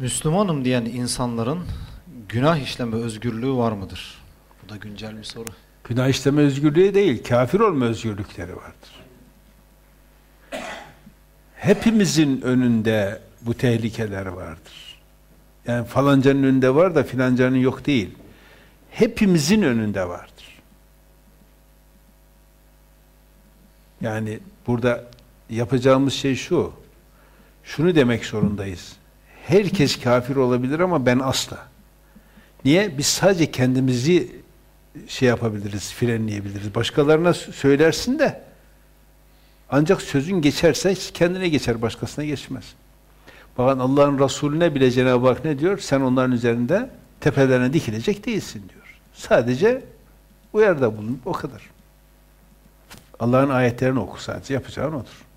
Müslümanım diyen insanların günah işleme özgürlüğü var mıdır? Bu da güncel bir soru. Günah işleme özgürlüğü değil, kafir olma özgürlükleri vardır. Hepimizin önünde bu tehlikeler vardır. Yani falancanın önünde var da filancanın yok değil. Hepimizin önünde vardır. Yani burada yapacağımız şey şu. Şunu demek zorundayız. Herkes kafir olabilir ama ben asla. Niye? Biz sadece kendimizi şey yapabiliriz, frenleyebiliriz. Başkalarına söylersin de ancak sözün geçerse kendine geçer, başkasına geçmez. Bakın Allah'ın Resulüne bile Cenab-ı Hak ne diyor? Sen onların üzerinde tepelerine dikilecek değilsin diyor. Sadece uyarda bulun, o kadar. Allah'ın ayetlerini oku sadece, yapacağın odur.